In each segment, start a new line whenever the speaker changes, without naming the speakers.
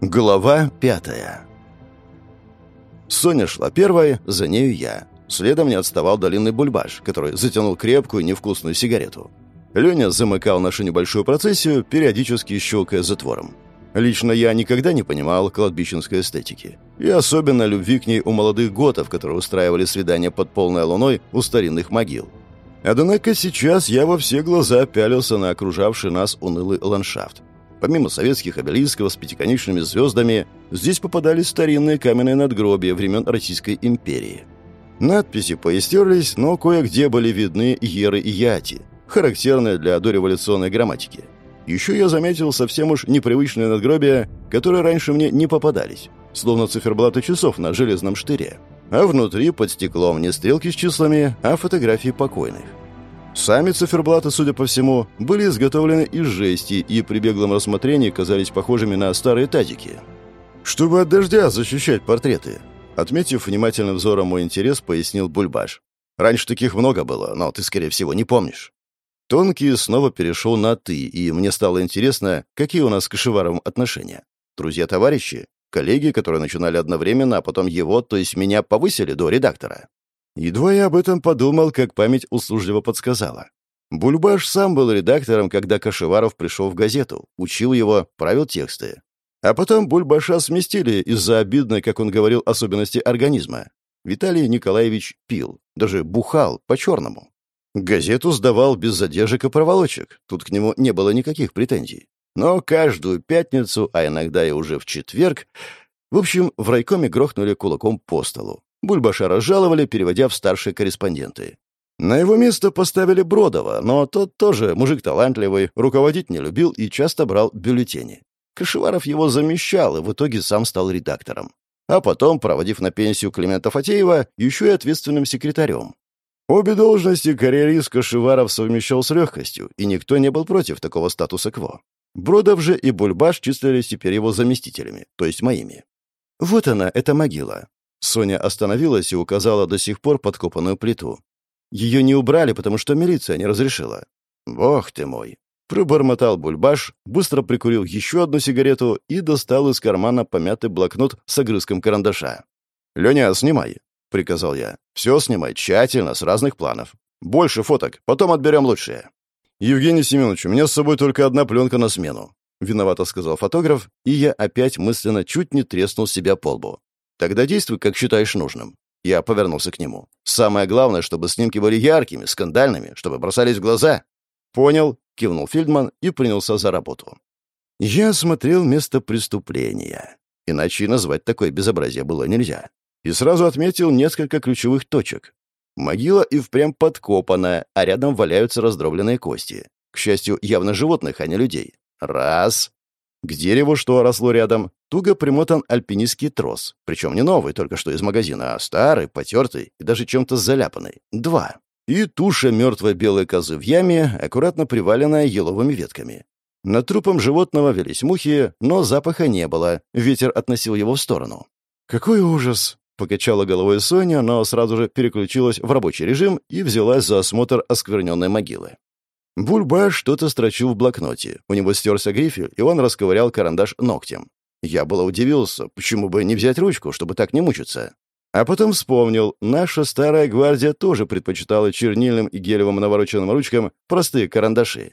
Глава пятая Соня шла первой, за нею я. Следом не отставал долинный бульбаш, который затянул крепкую невкусную сигарету. Леня замыкал нашу небольшую процессию, периодически щелкая затвором. Лично я никогда не понимал кладбищенской эстетики. И особенно любви к ней у молодых готов, которые устраивали свидания под полной луной у старинных могил. Однако сейчас я во все глаза пялился на окружавший нас унылый ландшафт. Помимо советских обелисков с пятиконечными звездами, здесь попадались старинные каменные надгробия времен Российской империи. Надписи поистерлись, но кое-где были видны еры и яти, характерные для дореволюционной грамматики. Еще я заметил совсем уж непривычные надгробия, которые раньше мне не попадались, словно циферблаты часов на железном штыре. А внутри, под стеклом, не стрелки с числами, а фотографии покойных. Сами циферблаты, судя по всему, были изготовлены из жести и при беглом рассмотрении казались похожими на старые тазики. «Чтобы от дождя защищать портреты», отметив внимательным взором мой интерес, пояснил Бульбаш. «Раньше таких много было, но ты, скорее всего, не помнишь». Тонкий снова перешел на «ты», и мне стало интересно, какие у нас с Кашеваровым отношения. Друзья-товарищи? Коллеги, которые начинали одновременно, а потом его, то есть меня, повысили до редактора. Едва я об этом подумал, как память услужливо подсказала. Бульбаш сам был редактором, когда Кашеваров пришел в газету, учил его, правил тексты. А потом Бульбаша сместили из-за обидной, как он говорил, особенности организма. Виталий Николаевич пил, даже бухал по-черному. Газету сдавал без задержек и проволочек. Тут к нему не было никаких претензий. Но каждую пятницу, а иногда и уже в четверг, в общем, в райкоме грохнули кулаком по столу. Бульбаша разжаловали, переводя в старшие корреспонденты. На его место поставили Бродова, но тот тоже мужик талантливый, руководить не любил и часто брал бюллетени. Кашеваров его замещал и в итоге сам стал редактором. А потом, проводив на пенсию Климента Фатеева, еще и ответственным секретарем. Обе должности карьерист Кашеваров совмещал с легкостью, и никто не был против такого статуса кво. Бродов же и Бульбаш числились теперь его заместителями, то есть моими. Вот она, эта могила. Соня остановилась и указала до сих пор подкопанную плиту. Ее не убрали, потому что милиция не разрешила. «Бог ты мой!» Пробормотал Бульбаш, быстро прикурил еще одну сигарету и достал из кармана помятый блокнот с огрызком карандаша. «Леня, снимай!» — приказал я. «Все снимай, тщательно, с разных планов. Больше фоток, потом отберем лучшие». «Евгений Семенович, у меня с собой только одна пленка на смену», — виновато сказал фотограф, и я опять мысленно чуть не треснул себя по лбу. «Тогда действуй, как считаешь нужным». Я повернулся к нему. «Самое главное, чтобы снимки были яркими, скандальными, чтобы бросались в глаза». «Понял», — кивнул Фельдман и принялся за работу. Я осмотрел место преступления. Иначе и назвать такое безобразие было нельзя и сразу отметил несколько ключевых точек. Могила и впрямь подкопана, а рядом валяются раздробленные кости. К счастью, явно животных, а не людей. Раз. К дереву, что росло рядом, туго примотан альпинистский трос. Причем не новый, только что из магазина, а старый, потертый и даже чем-то заляпанный. Два. И туша мертвой белой козы в яме, аккуратно приваленная еловыми ветками. Над трупом животного велись мухи, но запаха не было, ветер относил его в сторону. «Какой ужас!» Покачала головой Соня, но сразу же переключилась в рабочий режим и взялась за осмотр оскверненной могилы. Бульба что-то строчил в блокноте. У него стерся грифель, и он расковырял карандаш ногтем. Я было удивился, почему бы не взять ручку, чтобы так не мучиться. А потом вспомнил, наша старая гвардия тоже предпочитала чернильным и гелевым навороченным ручкам простые карандаши.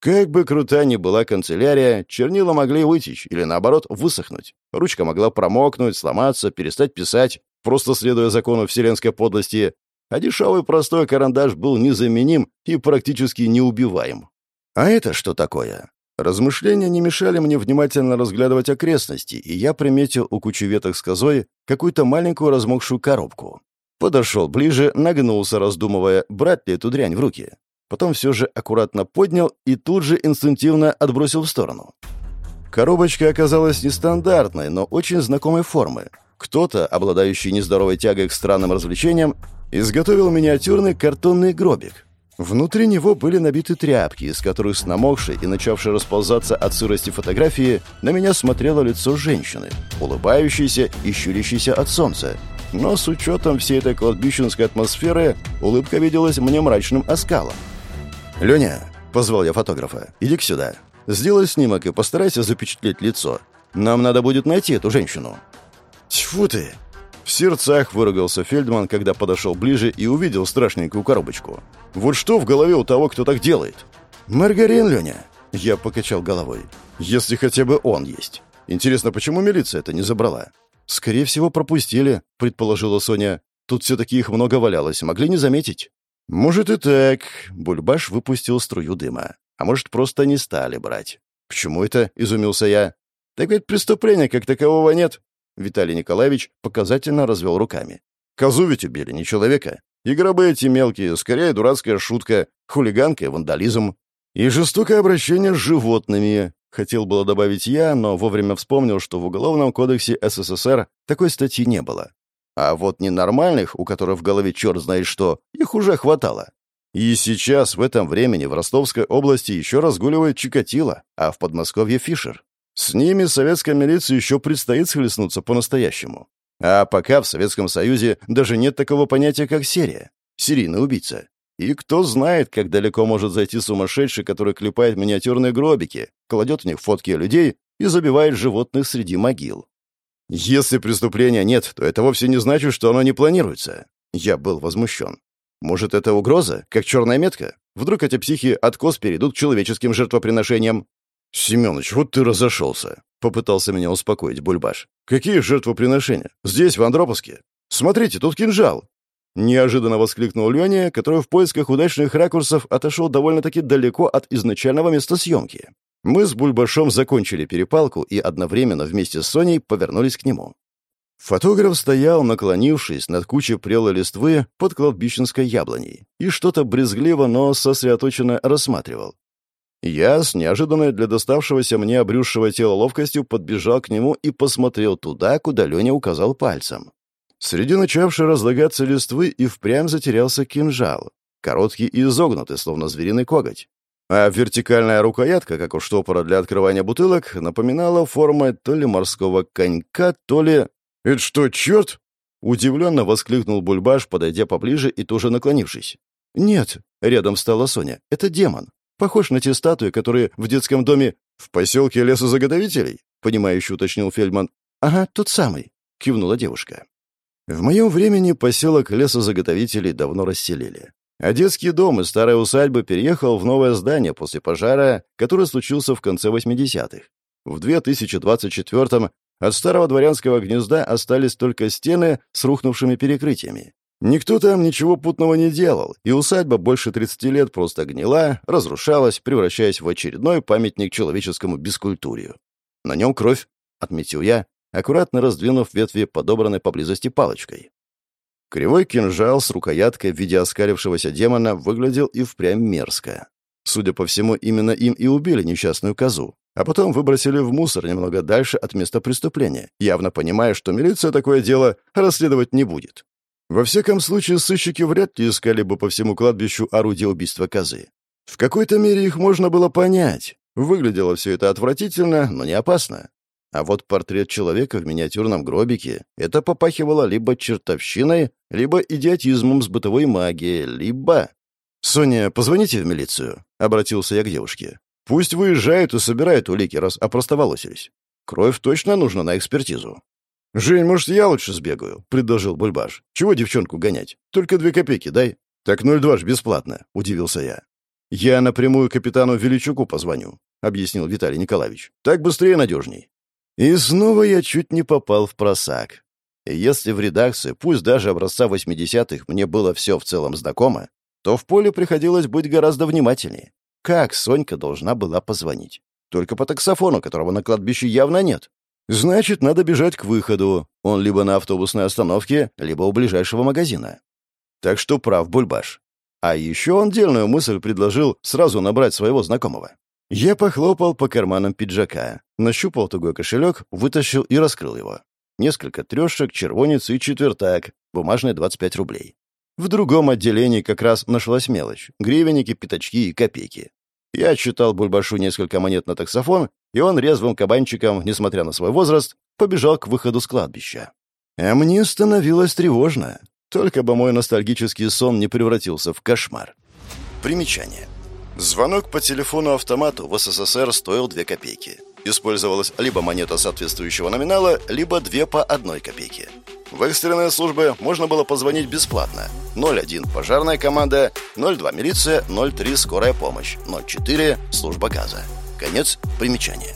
Как бы крута ни была канцелярия, чернила могли вытечь или, наоборот, высохнуть. Ручка могла промокнуть, сломаться, перестать писать, просто следуя закону вселенской подлости, а дешевый простой карандаш был незаменим и практически неубиваем. А это что такое? Размышления не мешали мне внимательно разглядывать окрестности, и я приметил у кучи веток с козой какую-то маленькую размокшую коробку. Подошел ближе, нагнулся, раздумывая, брать ли эту дрянь в руки потом все же аккуратно поднял и тут же инстинктивно отбросил в сторону. Коробочка оказалась нестандартной, но очень знакомой формы. Кто-то, обладающий нездоровой тягой к странным развлечениям, изготовил миниатюрный картонный гробик. Внутри него были набиты тряпки, из которых с намокшей и начавшей расползаться от сырости фотографии на меня смотрело лицо женщины, улыбающейся и щурящейся от солнца. Но с учетом всей этой кладбищенской атмосферы улыбка виделась мне мрачным оскалом. «Леня», — позвал я фотографа, — «иди-ка сюда. Сделай снимок и постарайся запечатлеть лицо. Нам надо будет найти эту женщину». «Тьфу ты!» В сердцах выругался Фельдман, когда подошел ближе и увидел страшненькую коробочку. «Вот что в голове у того, кто так делает?» «Маргарин, Леня!» Я покачал головой. «Если хотя бы он есть. Интересно, почему милиция это не забрала?» «Скорее всего, пропустили», — предположила Соня. «Тут все-таки их много валялось, могли не заметить». «Может и так». Бульбаш выпустил струю дыма. «А может, просто не стали брать». «Почему это?» — изумился я. «Так ведь преступления как такового нет». Виталий Николаевич показательно развел руками. «Козу ведь убили, не человека. И гробы эти мелкие, скорее дурацкая шутка, хулиганка и вандализм. И жестокое обращение с животными. Хотел было добавить я, но вовремя вспомнил, что в Уголовном кодексе СССР такой статьи не было. А вот ненормальных, у которых в голове черт знает что, их уже хватало. И сейчас, в этом времени, в Ростовской области еще разгуливает Чикатило, а в Подмосковье Фишер. С ними советской милиции еще предстоит схлестнуться по-настоящему. А пока в Советском Союзе даже нет такого понятия, как серия. Серийный убийца. И кто знает, как далеко может зайти сумасшедший, который клепает миниатюрные гробики, кладет в них фотки людей и забивает животных среди могил. Если преступления нет, то это вовсе не значит, что оно не планируется. Я был возмущен. Может, это угроза, как черная метка? Вдруг эти психи откос перейдут к человеческим жертвоприношениям? «Семёныч, вот ты разошелся», — попытался меня успокоить Бульбаш. «Какие жертвоприношения? Здесь, в Андроповске? Смотрите, тут кинжал». Неожиданно воскликнул Леня, который в поисках удачных ракурсов отошел довольно-таки далеко от изначального места съемки. Мы с Бульбашом закончили перепалку и одновременно вместе с Соней повернулись к нему. Фотограф стоял, наклонившись над кучей прелой листвы под кладбищенской яблоней, и что-то брезгливо, но сосредоточенно рассматривал. Я с неожиданной для доставшегося мне обрюзшего тела ловкостью подбежал к нему и посмотрел туда, куда Леня указал пальцем. Среди начавшей разлагаться листвы и впрямь затерялся кинжал, короткий и изогнутый, словно звериный коготь. А вертикальная рукоятка, как у штопора для открывания бутылок, напоминала формой то ли морского конька, то ли... «Это что, черт?» Удивленно воскликнул Бульбаш, подойдя поближе и тоже наклонившись. «Нет», — рядом стала Соня, — «это демон. Похож на те статуи, которые в детском доме в поселке лесозаготовителей», — понимающе уточнил Фельдман. «Ага, тот самый», — кивнула девушка. В моем времени поселок лесозаготовителей давно расселили. А детский дом из старой усадьбы переехал в новое здание после пожара, который случился в конце 80-х. В 2024-м от старого дворянского гнезда остались только стены с рухнувшими перекрытиями. Никто там ничего путного не делал, и усадьба больше 30 лет просто гнила, разрушалась, превращаясь в очередной памятник человеческому бескультурию. На нем кровь, отметил я, аккуратно раздвинув ветви, подобранной поблизости палочкой. Кривой кинжал с рукояткой в виде оскалившегося демона выглядел и впрямь мерзко. Судя по всему, именно им и убили несчастную козу, а потом выбросили в мусор немного дальше от места преступления, явно понимая, что милиция такое дело расследовать не будет. Во всяком случае, сыщики вряд ли искали бы по всему кладбищу орудие убийства козы. В какой-то мере их можно было понять. Выглядело все это отвратительно, но не опасно. А вот портрет человека в миниатюрном гробике — это попахивало либо чертовщиной, либо идиотизмом с бытовой магией, либо... «Соня, позвоните в милицию», — обратился я к девушке. «Пусть выезжают и собирают улики, раз опростоволосились. Кровь точно нужна на экспертизу». «Жень, может, я лучше сбегаю?» — предложил Бульбаш. «Чего девчонку гонять? Только две копейки дай». «Так 0,2 ж бесплатно», — удивился я. «Я напрямую капитану Величуку позвоню», — объяснил Виталий Николаевич. «Так быстрее и надежней». И снова я чуть не попал в просак. если в редакции, пусть даже образца 80-х, мне было все в целом знакомо, то в поле приходилось быть гораздо внимательнее. Как Сонька должна была позвонить? Только по таксофону, которого на кладбище явно нет. Значит, надо бежать к выходу. Он либо на автобусной остановке, либо у ближайшего магазина. Так что прав Бульбаш. А еще он дельную мысль предложил сразу набрать своего знакомого. Я похлопал по карманам пиджака, нащупал тугой кошелек, вытащил и раскрыл его. Несколько трешек, червонец и четвертак, бумажные 25 рублей. В другом отделении как раз нашлась мелочь — гривенники, пятачки и копейки. Я читал Бульбашу несколько монет на таксофон, и он резвым кабанчиком, несмотря на свой возраст, побежал к выходу с кладбища. А мне становилось тревожно. Только бы мой ностальгический сон не превратился в кошмар. Примечание. Звонок по телефону-автомату в СССР стоил 2 копейки. Использовалась либо монета соответствующего номинала, либо две по одной копейке. В экстренные службы можно было позвонить бесплатно. 01 пожарная команда, 02 милиция, 03 скорая помощь, 04 служба газа. Конец примечания.